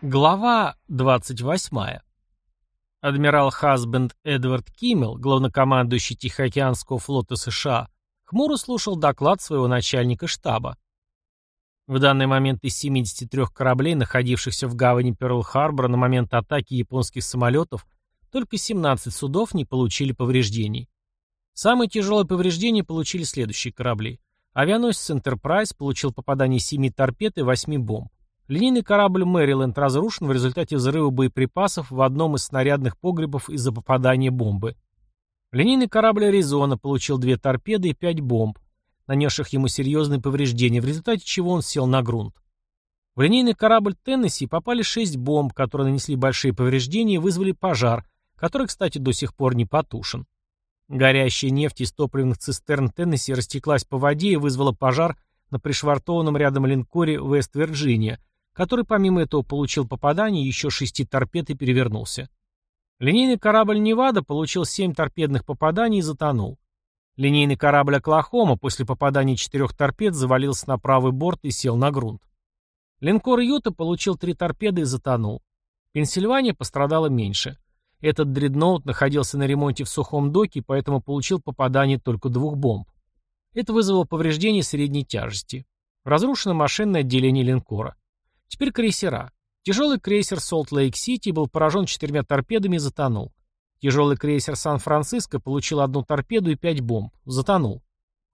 Глава 28. Адмирал Хасбенд Эдвард Киммел, главнокомандующий Тихоокеанского флота США, хмуро слушал доклад своего начальника штаба. В данный момент из 73 кораблей, находившихся в гавани Перл-Харбора на момент атаки японских самолетов, только 17 судов не получили повреждений. Самые тяжелые повреждения получили следующие корабли. Авианосец «Энтерпрайз» получил попадание 7 торпед и 8 бомб. Линейный корабль «Мэриленд» разрушен в результате взрыва боеприпасов в одном из снарядных погребов из-за попадания бомбы. Линейный корабль «Аризона» получил две торпеды и пять бомб, нанесших ему серьезные повреждения, в результате чего он сел на грунт. В линейный корабль «Теннесси» попали шесть бомб, которые нанесли большие повреждения и вызвали пожар, который, кстати, до сих пор не потушен. Горящая нефть из топливных цистерн «Теннесси» растеклась по воде и вызвала пожар на пришвартованном рядом линкоре «Вест-Вирджиния», который помимо этого получил попадание еще шести торпед и перевернулся. Линейный корабль «Невада» получил семь торпедных попаданий и затонул. Линейный корабль «Оклахома» после попадания четырех торпед завалился на правый борт и сел на грунт. Линкор «Юта» получил три торпеды и затонул. Пенсильвания пострадала меньше. Этот дредноут находился на ремонте в сухом доке, поэтому получил попадание только двух бомб. Это вызвало повреждение средней тяжести. Разрушено машинное отделение линкора. Теперь крейсера. Тяжелый крейсер Солт-Лейк-Сити был поражен четырьмя торпедами и затонул. Тяжелый крейсер Сан-Франциско получил одну торпеду и пять бомб. Затонул.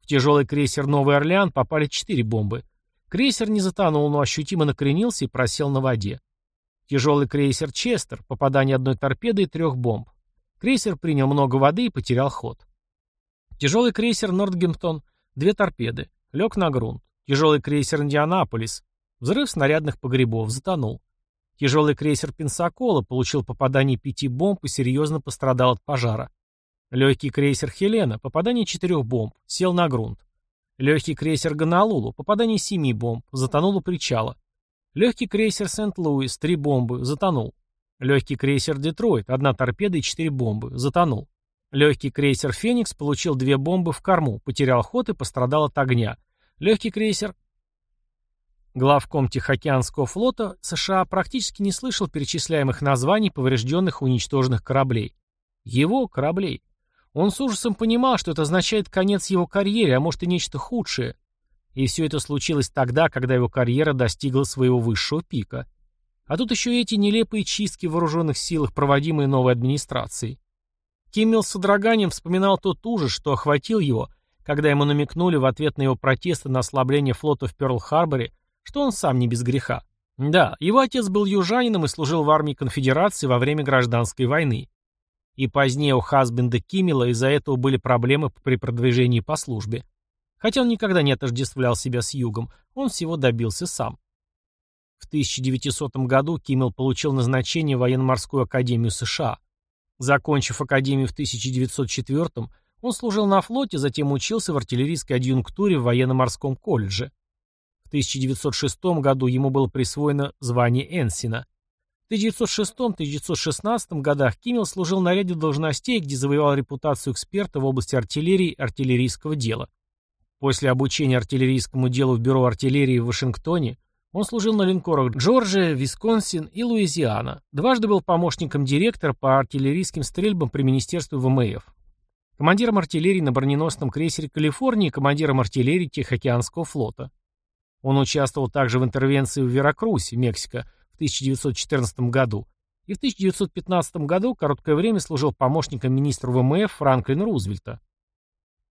В тяжелый крейсер Новый Орлеан попали четыре бомбы. Крейсер не затонул, но ощутимо накренился и просел на воде. Тяжелый крейсер Честер, попадание одной торпеды и трех бомб. Крейсер принял много воды и потерял ход. Тяжелый крейсер Нортгемптон, две торпеды, лег на грунт. Тяжелый крейсер Индианаполис, Взрыв снарядных погребов затонул. Тяжелый крейсер «Пенсакола» получил попадание пяти бомб и серьезно пострадал от пожара. Легкий крейсер «Хелена» попадание четырех бомб, сел на грунт. Легкий крейсер «Гонолулу» попадание семи бомб, затонул у причала. Легкий крейсер «Сент-Луис» три бомбы, затонул. Легкий крейсер «Детройт» одна торпеда и четыре бомбы, затонул. Легкий крейсер «Феникс» получил две бомбы в корму, потерял ход и пострадал от огня. Легкий крейсер Главком Тихоокеанского флота США практически не слышал перечисляемых названий поврежденных и уничтоженных кораблей. Его кораблей. Он с ужасом понимал, что это означает конец его карьере, а может и нечто худшее. И все это случилось тогда, когда его карьера достигла своего высшего пика. А тут еще эти нелепые чистки в вооруженных силах, проводимые новой администрацией. Киммел с содроганием вспоминал тот ужас, что охватил его, когда ему намекнули в ответ на его протесты на ослабление флота в Пёрл-Харборе, что он сам не без греха. Да, его отец был южанином и служил в армии конфедерации во время гражданской войны. И позднее у Хасбенда Киммела из-за этого были проблемы при продвижении по службе. Хотя он никогда не отождествлял себя с югом, он всего добился сам. В 1900 году Киммел получил назначение в военно-морскую академию США. Закончив академию в 1904 он служил на флоте, затем учился в артиллерийской адъюнктуре в военно-морском колледже. 1906 году ему было присвоено звание Энсина. В 1906-1916 годах Киммел служил на ряде должностей, где завоевал репутацию эксперта в области артиллерии и артиллерийского дела. После обучения артиллерийскому делу в Бюро артиллерии в Вашингтоне он служил на линкорах Джорджия, Висконсин и Луизиана. Дважды был помощником директора по артиллерийским стрельбам при Министерстве ВМФ. Командиром артиллерии на броненосном крейсере «Калифорния» и командиром артиллерии Тихоокеанского флота. Он участвовал также в интервенции в Веракрусе, Мексика, в 1914 году, и в 1915 году короткое время служил помощником министра ВМФ Франклина Рузвельта.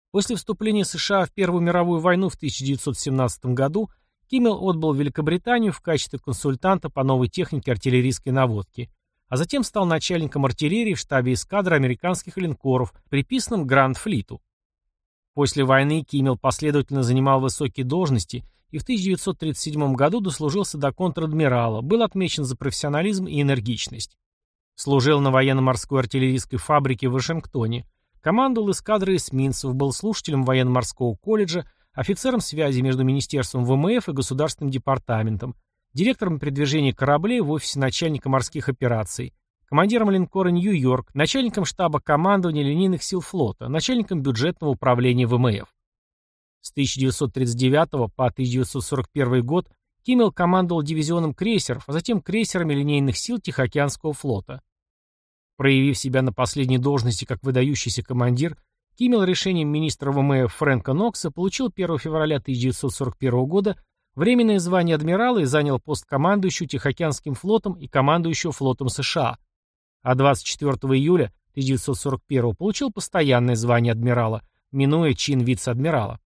После вступления США в Первую мировую войну в 1917 году Киммел отбыл в Великобританию в качестве консультанта по новой технике артиллерийской наводки, а затем стал начальником артиллерии в штабе эскадры американских линкоров, приписанном Гранд-флиту. После войны Киммел последовательно занимал высокие должности и в 1937 году дослужился до контр-адмирала, был отмечен за профессионализм и энергичность. Служил на военно-морской артиллерийской фабрике в Вашингтоне, командовал эскадрой эсминцев, был слушателем военно-морского колледжа, офицером связи между Министерством ВМФ и Государственным департаментом, директором передвижения кораблей в офисе начальника морских операций, командиром линкора «Нью-Йорк», начальником штаба командования линейных сил флота, начальником бюджетного управления ВМФ. С 1939 по 1941 год Киммел командовал дивизионом крейсеров, а затем крейсерами линейных сил Тихоокеанского флота. Проявив себя на последней должности как выдающийся командир, Киммел решением министра ВМФ Фрэнка Нокса получил 1 февраля 1941 года временное звание адмирала и занял пост командующего Тихоокеанским флотом и командующего флотом США, а 24 июля 1941 получил постоянное звание адмирала, минуя чин вице-адмирала.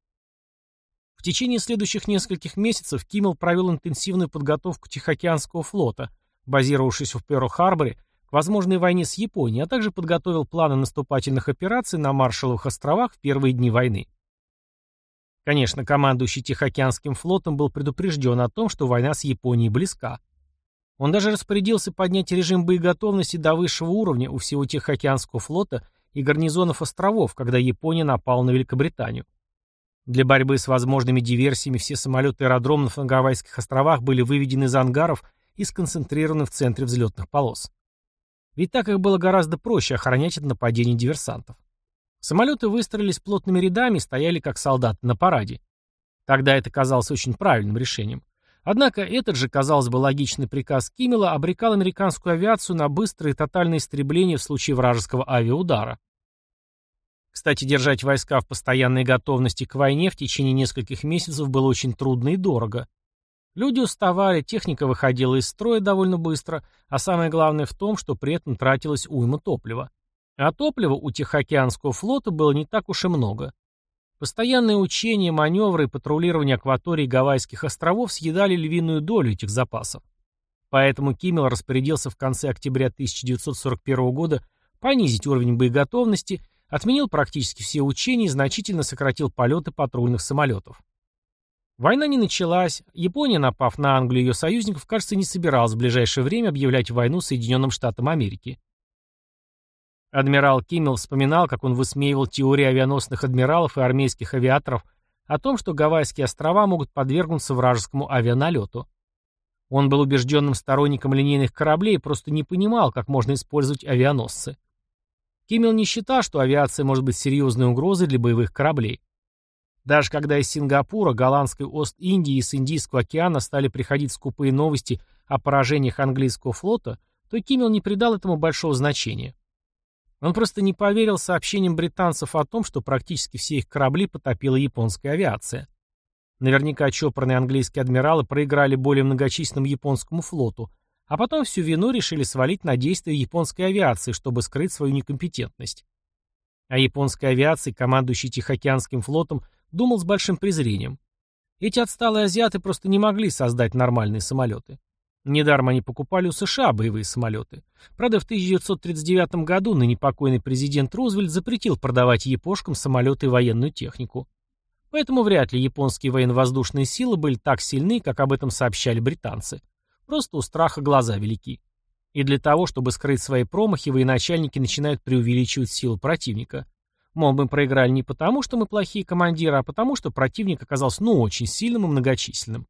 В течение следующих нескольких месяцев Киммел провел интенсивную подготовку Тихоокеанского флота, базировавшись в Перл-Харборе, к возможной войне с Японией, а также подготовил планы наступательных операций на Маршалловых островах в первые дни войны. Конечно, командующий Тихоокеанским флотом был предупрежден о том, что война с Японией близка. Он даже распорядился поднять режим боеготовности до высшего уровня у всего Тихоокеанского флота и гарнизонов островов, когда Япония напала на Великобританию. Для борьбы с возможными диверсиями все самолеты аэродромов на Гавайских островах были выведены из ангаров и сконцентрированы в центре взлетных полос. Ведь так их было гораздо проще охранять от нападений диверсантов. Самолеты выстроились плотными рядами и стояли как солдаты на параде. Тогда это казалось очень правильным решением. Однако этот же, казалось бы, логичный приказ Киммела обрекал американскую авиацию на быстрое и тотальное истребление в случае вражеского авиаудара. Кстати, держать войска в постоянной готовности к войне в течение нескольких месяцев было очень трудно и дорого. Люди уставали, техника выходила из строя довольно быстро, а самое главное в том, что при этом тратилось уйма топлива. А топлива у Тихоокеанского флота было не так уж и много. Постоянные учения, маневры и патрулирование акватории Гавайских островов съедали львиную долю этих запасов. Поэтому Киммел распорядился в конце октября 1941 года понизить уровень боеготовности, отменил практически все учения и значительно сократил полеты патрульных самолетов. Война не началась, Япония, напав на Англию и ее союзников, кажется, не собиралась в ближайшее время объявлять войну Соединенным Штатам Америки. Адмирал Киммел вспоминал, как он высмеивал теории авианосных адмиралов и армейских авиаторов о том, что Гавайские острова могут подвергнуться вражескому авианалету. Он был убежденным сторонником линейных кораблей и просто не понимал, как можно использовать авианосцы. Киммел не считал, что авиация может быть серьезной угрозой для боевых кораблей. Даже когда из Сингапура, голландской Ост-Индии и с Индийского океана стали приходить скупые новости о поражениях английского флота, то Киммел не придал этому большого значения. Он просто не поверил сообщениям британцев о том, что практически все их корабли потопила японская авиация. Наверняка чопорные английские адмиралы проиграли более многочисленному японскому флоту, а потом всю вину решили свалить на действия японской авиации, чтобы скрыть свою некомпетентность. О японской авиации, командующий Тихоокеанским флотом, думал с большим презрением. Эти отсталые азиаты просто не могли создать нормальные самолеты. Недаром они покупали у США боевые самолеты. Правда, в 1939 году ныне покойный президент Рузвельт запретил продавать япошкам самолеты и военную технику. Поэтому вряд ли японские военно-воздушные силы были так сильны, как об этом сообщали британцы. Просто у страха глаза велики. И для того, чтобы скрыть свои промахи, военачальники начинают преувеличивать силу противника. Мол, мы проиграли не потому, что мы плохие командиры, а потому, что противник оказался ну очень сильным и многочисленным.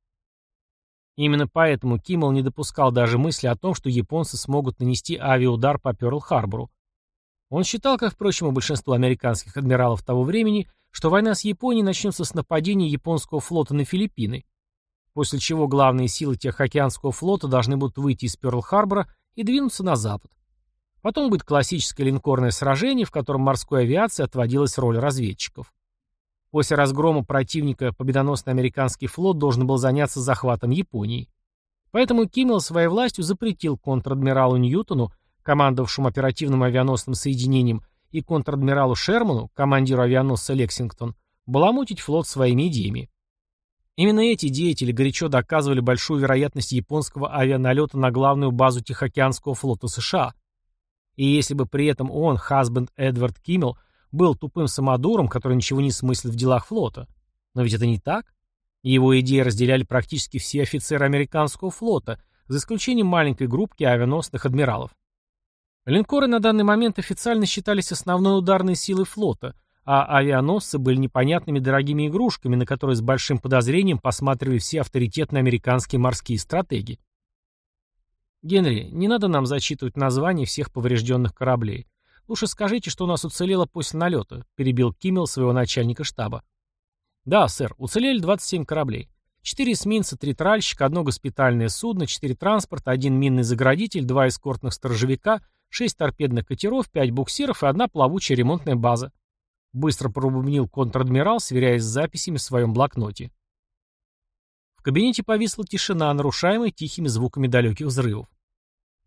Именно поэтому Киммел не допускал даже мысли о том, что японцы смогут нанести авиаудар по Пёрл-Харбору. Он считал, как, впрочем, и большинство американских адмиралов того времени, что война с Японией начнется с нападения японского флота на Филиппины, после чего главные силы Тихоокеанского флота должны будут выйти из Пёрл-Харбора и двинуться на запад. Потом будет классическое линкорное сражение, в котором морской авиации отводилась роль разведчиков. После разгрома противника победоносный американский флот должен был заняться захватом Японии. Поэтому Киммел своей властью запретил контр-адмиралу Ньютону, командовавшему оперативным авианосным соединением, и контр-адмиралу Шерману, командиру авианосца «Лексингтон», баламутить флот своими идеями. Именно эти деятели горячо доказывали большую вероятность японского авианалета на главную базу Тихоокеанского флота США. И если бы при этом он, Хасбенд Эдвард Киммел, был тупым самодуром, который ничего не смыслит в делах флота. Но ведь это не так. Его идеи разделяли практически все офицеры американского флота, за исключением маленькой группки авианосных адмиралов. Линкоры на данный момент официально считались основной ударной силой флота, а авианосцы были непонятными дорогими игрушками, на которые с большим подозрением посматривали все авторитетные американские морские стратеги. Генри, не надо нам зачитывать названия всех поврежденных кораблей. «Лучше скажите, что у нас уцелело после налета», — перебил Киммел своего начальника штаба. «Да, сэр, уцелели 27 кораблей. Четыре эсминца, три тральщика, одно госпитальное судно, четыре транспорта, один минный заградитель, два эскортных сторожевика, шесть торпедных катеров, пять буксиров и одна плавучая ремонтная база. Быстро пробубнил контр-адмирал, сверяясь с записями в своем блокноте. В кабинете повисла тишина, нарушаемая тихими звуками далеких взрывов.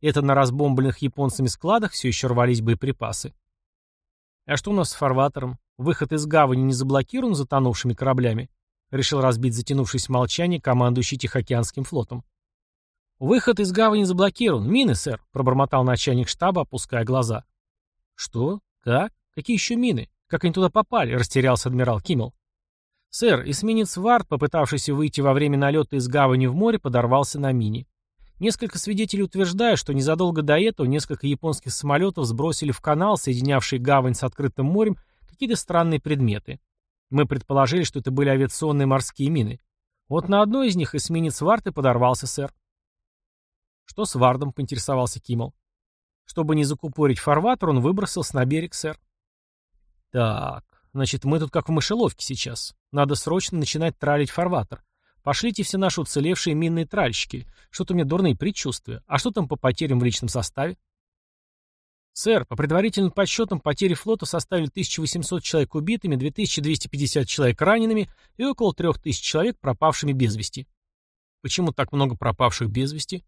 Это на разбомбленных японцами складах все еще рвались боеприпасы. А что у нас с фарватером? Выход из гавани не заблокирован затонувшими кораблями? Решил разбить затянувшееся молчание командующий Тихоокеанским флотом. «Выход из гавани заблокирован. Мины, сэр», — пробормотал начальник штаба, опуская глаза. «Что? Как? Какие еще мины? Как они туда попали?» — растерялся адмирал Киммел. «Сэр, эсминец Вард, попытавшийся выйти во время налета из гавани в море, подорвался на мине. Несколько свидетелей утверждают, что незадолго до этого несколько японских самолетов сбросили в канал, соединявший гавань с открытым морем, какие-то странные предметы. Мы предположили, что это были авиационные морские мины. Вот на одной из них эсминец Вард и подорвался, сэр. Что с Вардом, поинтересовался Киммел. Чтобы не закупорить фарватер, он выбросился на берег, сэр. Так, значит, мы тут как в мышеловке сейчас. Надо срочно начинать тралить фарватер. Пошлите все наши уцелевшие минные тральщики. Что-то меня дурные предчувствия. А что там по потерям в личном составе? Сэр, по предварительным подсчетам, потери флота составили 1800 человек убитыми, 2250 человек ранеными и около 3000 человек пропавшими без вести. Почему так много пропавших без вести?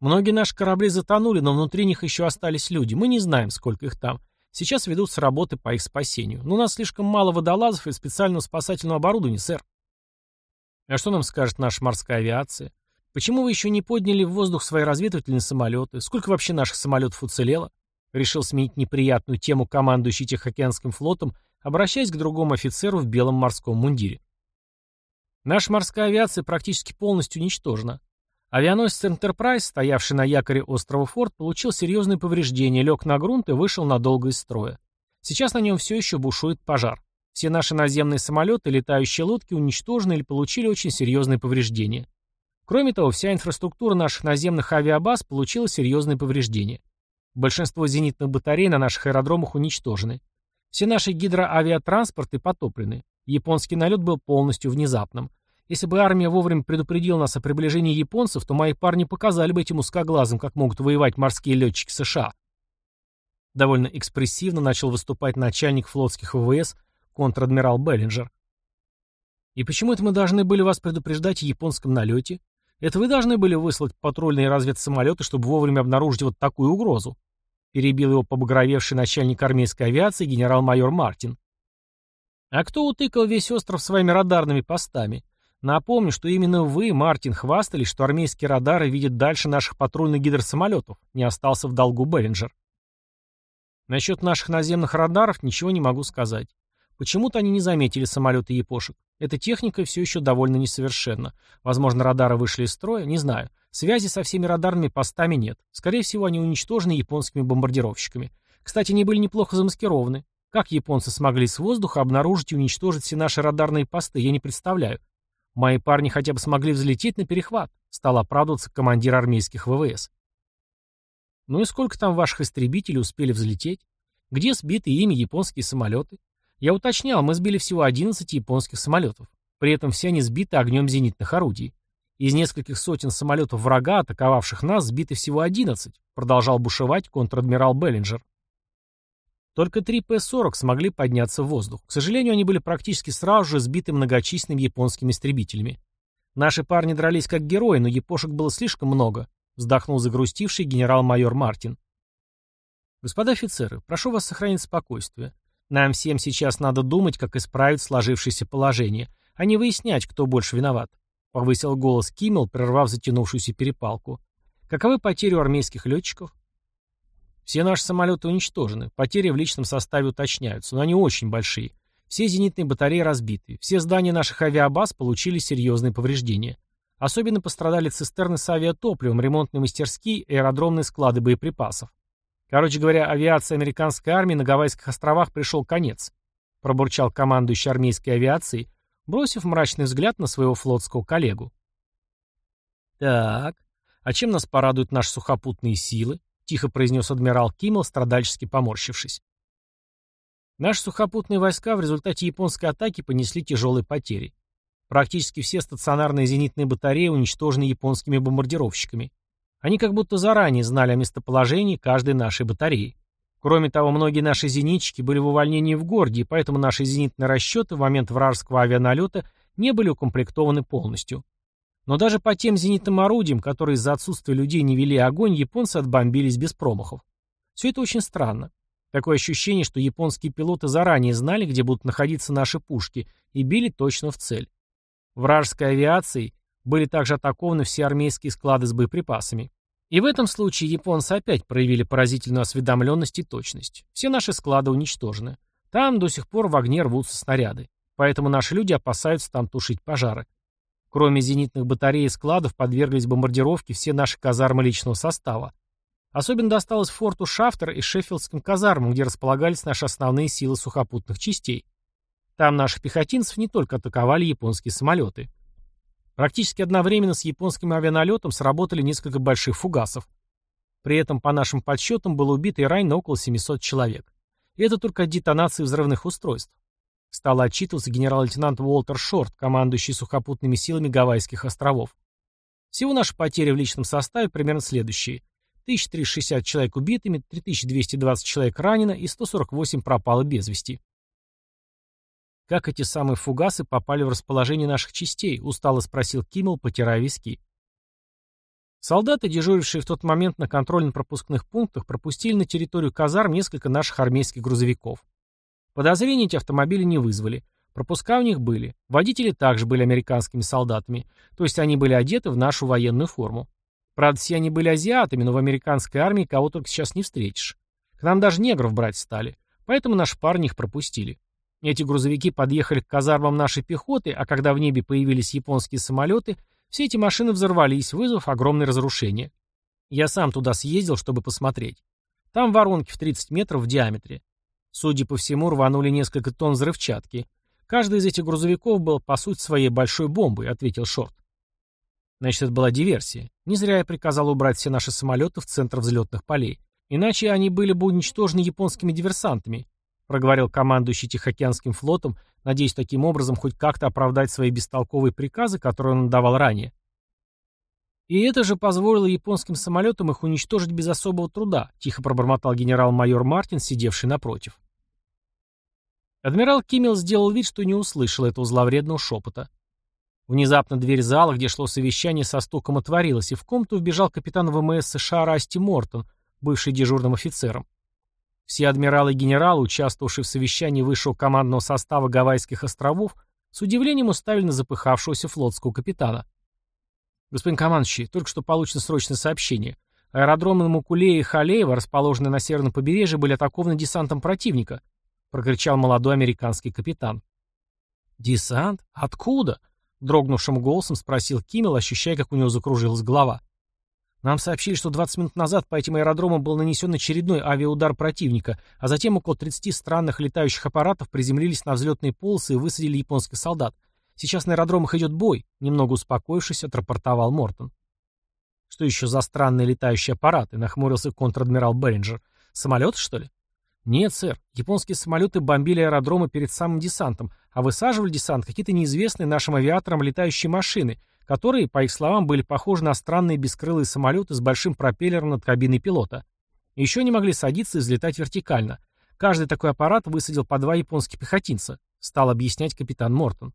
Многие наши корабли затонули, но внутри них еще остались люди. Мы не знаем, сколько их там. Сейчас ведутся работы по их спасению. Но у нас слишком мало водолазов и специального спасательного оборудования, сэр. А что нам скажет наша морская авиация? Почему вы еще не подняли в воздух свои разведывательные самолеты? Сколько вообще наших самолетов уцелело? Решил сменить неприятную тему командующий Тихоокеанским флотом, обращаясь к другому офицеру в белом морском мундире. Наша морская авиация практически полностью уничтожена. Авианосец «Энтерпрайз», стоявший на якоре острова Форт, получил серьезные повреждения, лег на грунт и вышел надолго из строя. Сейчас на нем все еще бушует пожар. Все наши наземные самолеты, летающие лодки уничтожены или получили очень серьезные повреждения. Кроме того, вся инфраструктура наших наземных авиабаз получила серьезные повреждения. Большинство зенитных батарей на наших аэродромах уничтожены. Все наши гидроавиатранспорты потоплены. Японский налет был полностью внезапным. Если бы армия вовремя предупредила нас о приближении японцев, то мои парни показали бы этим узкоглазым, как могут воевать морские летчики США. Довольно экспрессивно начал выступать начальник флотских ВВС контр-адмирал Беллинджер. «И почему это мы должны были вас предупреждать о японском налете? Это вы должны были выслать патрульные разведсамолеты, чтобы вовремя обнаружить вот такую угрозу?» Перебил его побагровевший начальник армейской авиации генерал-майор Мартин. «А кто утыкал весь остров своими радарными постами? Напомню, что именно вы, Мартин, хвастались, что армейские радары видят дальше наших патрульных гидросамолетов. Не остался в долгу Беллинджер. Насчет наших наземных радаров ничего не могу сказать. Почему-то они не заметили самолеты япошек. Эта техника все еще довольно несовершенна. Возможно, радары вышли из строя, не знаю. Связи со всеми радарными постами нет. Скорее всего, они уничтожены японскими бомбардировщиками. Кстати, они были неплохо замаскированы. Как японцы смогли с воздуха обнаружить и уничтожить все наши радарные посты, я не представляю. Мои парни хотя бы смогли взлететь на перехват, стал оправдываться командир армейских ВВС. Ну и сколько там ваших истребителей успели взлететь? Где сбиты ими японские самолеты? Я уточнял, мы сбили всего 11 японских самолетов. При этом все они сбиты огнем зенитных орудий. Из нескольких сотен самолетов врага, атаковавших нас, сбиты всего 11, продолжал бушевать контр-адмирал Беллинджер. Только три П-40 смогли подняться в воздух. К сожалению, они были практически сразу же сбиты многочисленными японскими истребителями. Наши парни дрались как герои, но япошек было слишком много, вздохнул загрустивший генерал-майор Мартин. Господа офицеры, прошу вас сохранить спокойствие. Нам всем сейчас надо думать, как исправить сложившееся положение, а не выяснять, кто больше виноват. Повысил голос Киммел, прервав затянувшуюся перепалку. Каковы потери у армейских летчиков? Все наши самолеты уничтожены. Потери в личном составе уточняются, но они очень большие. Все зенитные батареи разбиты. Все здания наших авиабаз получили серьезные повреждения. Особенно пострадали цистерны с авиатопливом, ремонтные мастерские и аэродромные склады боеприпасов. Короче говоря, авиация американской армии на Гавайских островах пришел конец, пробурчал командующий армейской авиацией, бросив мрачный взгляд на своего флотского коллегу. Так, а чем нас порадуют наши сухопутные силы? тихо произнес адмирал Киммел, страдальчески поморщившись. Наши сухопутные войска в результате японской атаки понесли тяжелые потери. Практически все стационарные зенитные батареи уничтожены японскими бомбардировщиками. Они как будто заранее знали о местоположении каждой нашей батареи. Кроме того, многие наши зенитчики были в увольнении в городе, и поэтому наши зенитные расчеты в момент вражеского авианалета не были укомплектованы полностью. Но даже по тем зенитным орудиям, которые из-за отсутствия людей не вели огонь, японцы отбомбились без промахов. Все это очень странно. Такое ощущение, что японские пилоты заранее знали, где будут находиться наши пушки, и били точно в цель. Вражеской авиацией были также атакованы все армейские склады с боеприпасами. И в этом случае японцы опять проявили поразительную осведомленность и точность. Все наши склады уничтожены. Там до сих пор в огне рвутся снаряды. Поэтому наши люди опасаются там тушить пожары. Кроме зенитных батарей и складов подверглись бомбардировке все наши казармы личного состава. Особенно досталось форту Шафтер и Шеффилдским казармам, где располагались наши основные силы сухопутных частей. Там наших пехотинцев не только атаковали японские самолеты. Практически одновременно с японским авианалетом сработали несколько больших фугасов. При этом, по нашим подсчетам, было убито и ранено около 700 человек. И это только детонации взрывных устройств. Стал отчитываться генерал-лейтенант Уолтер Шорт, командующий сухопутными силами Гавайских островов. Всего наши потери в личном составе примерно следующие. 1360 человек убитыми, 3220 человек ранено и 148 пропало без вести. «Как эти самые фугасы попали в расположение наших частей?» — устало спросил Киммел, потирая виски. Солдаты, дежурившие в тот момент на контрольно-пропускных пунктах, пропустили на территорию казарм несколько наших армейских грузовиков. Подозрений эти автомобили не вызвали. Пропуска у них были. Водители также были американскими солдатами, то есть они были одеты в нашу военную форму. Правда, все они были азиатами, но в американской армии кого только сейчас не встретишь. К нам даже негров брать стали, поэтому наши парни их пропустили. Эти грузовики подъехали к казармам нашей пехоты, а когда в небе появились японские самолеты, все эти машины взорвались, вызвав огромные разрушения. Я сам туда съездил, чтобы посмотреть. Там воронки в 30 метров в диаметре. Судя по всему, рванули несколько тонн взрывчатки. Каждый из этих грузовиков был, по сути, своей большой бомбой, ответил Шорт. Значит, это была диверсия. Не зря я приказал убрать все наши самолеты в центр взлетных полей. Иначе они были бы уничтожены японскими диверсантами проговорил командующий Тихоокеанским флотом, надеясь таким образом хоть как-то оправдать свои бестолковые приказы, которые он давал ранее. И это же позволило японским самолетам их уничтожить без особого труда, тихо пробормотал генерал-майор Мартин, сидевший напротив. Адмирал Киммел сделал вид, что не услышал этого зловредного шепота. Внезапно дверь зала, где шло совещание, со стуком отворилась, и в комнату вбежал капитан ВМС США Расти Мортон, бывший дежурным офицером. Все адмиралы и генералы, участвовавшие в совещании высшего командного состава Гавайских островов, с удивлением уставили на запыхавшегося флотского капитана. «Господин командующий, только что получено срочное сообщение. Аэродромы Мукулея и Халеева, расположенные на северном побережье, были атакованы десантом противника», — прокричал молодой американский капитан. «Десант? Откуда?» — дрогнувшим голосом спросил Киммел, ощущая, как у него закружилась голова. Нам сообщили, что 20 минут назад по этим аэродромам был нанесен очередной авиаудар противника, а затем около 30 странных летающих аппаратов приземлились на взлетные полосы и высадили японских солдат. Сейчас на аэродромах идет бой, немного успокоившись, отрапортовал Мортон. Что еще за странные летающие аппараты? Нахмурился контр-адмирал Беринджер. Самолеты, что ли? Нет, сэр. Японские самолеты бомбили аэродромы перед самым десантом, а высаживали десант какие-то неизвестные нашим авиаторам летающие машины, которые, по их словам, были похожи на странные бескрылые самолеты с большим пропеллером над кабиной пилота. Еще не могли садиться и взлетать вертикально. Каждый такой аппарат высадил по два японских пехотинца, стал объяснять капитан Мортон.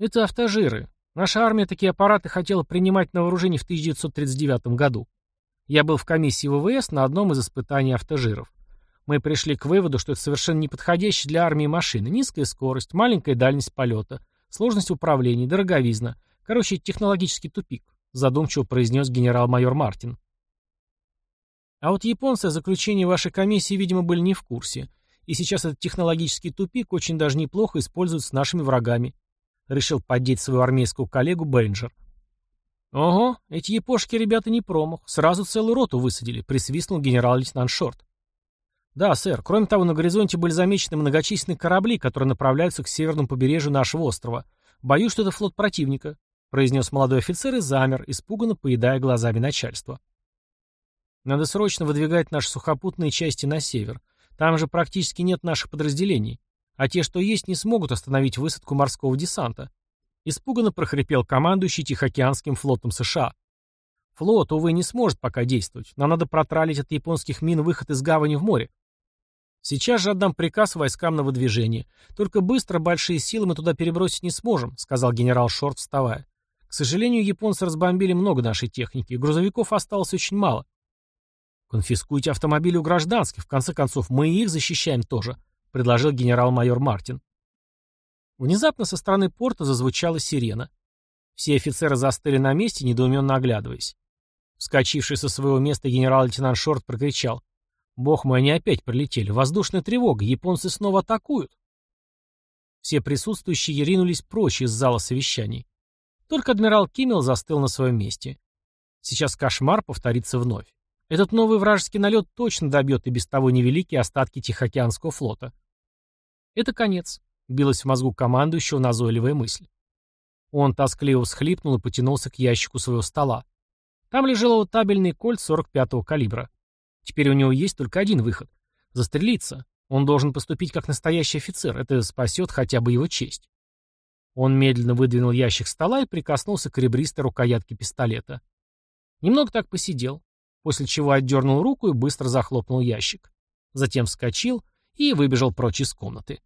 Это автожиры. Наша армия такие аппараты хотела принимать на вооружение в 1939 году. Я был в комиссии ВВС на одном из испытаний автожиров. Мы пришли к выводу, что это совершенно неподходящая для армии машины. Низкая скорость, маленькая дальность полета, сложность управления, дороговизна. Короче, технологический тупик, задумчиво произнес генерал-майор Мартин. А вот японцы о заключении вашей комиссии, видимо, были не в курсе. И сейчас этот технологический тупик очень даже неплохо используют с нашими врагами. Решил поддеть своего армейского коллегу Бенджер. Ого, эти япошки ребята не промах. Сразу целую роту высадили, присвистнул генерал-лейтенант Шорт. Да, сэр. Кроме того, на горизонте были замечены многочисленные корабли, которые направляются к северному побережью нашего острова. Боюсь, что это флот противника. — произнес молодой офицер и замер, испуганно поедая глазами начальства. «Надо срочно выдвигать наши сухопутные части на север. Там же практически нет наших подразделений. А те, что есть, не смогут остановить высадку морского десанта», Испуганно прохрипел командующий Тихоокеанским флотом США. Флот, увы, не сможет пока действовать. Нам надо протралить от японских мин выход из гавани в море. Сейчас же отдам приказ войскам на выдвижение. Только быстро большие силы мы туда перебросить не сможем, сказал генерал Шорт, вставая. К сожалению, японцы разбомбили много нашей техники, грузовиков осталось очень мало. Конфискуйте автомобили у гражданских, в конце концов, мы и их защищаем тоже, предложил генерал-майор Мартин. Внезапно со стороны порта зазвучала сирена. Все офицеры застыли на месте, недоуменно оглядываясь. Вскочивший со своего места генерал-лейтенант Шорт прокричал. «Бог мой, они опять прилетели. Воздушная тревога. Японцы снова атакуют». Все присутствующие ринулись прочь из зала совещаний. Только адмирал Киммел застыл на своем месте. Сейчас кошмар повторится вновь. Этот новый вражеский налет точно добьет и без того невеликие остатки Тихоокеанского флота. Это конец. Билась в мозгу командующего назойливая мысль. Он тоскливо всхлипнул и потянулся к ящику своего стола. Там лежал его табельный кольт 45-го калибра. Теперь у него есть только один выход — застрелиться. Он должен поступить как настоящий офицер, это спасет хотя бы его честь. Он медленно выдвинул ящик стола и прикоснулся к ребристой рукоятке пистолета. Немного так посидел, после чего отдернул руку и быстро захлопнул ящик. Затем вскочил и выбежал прочь из комнаты.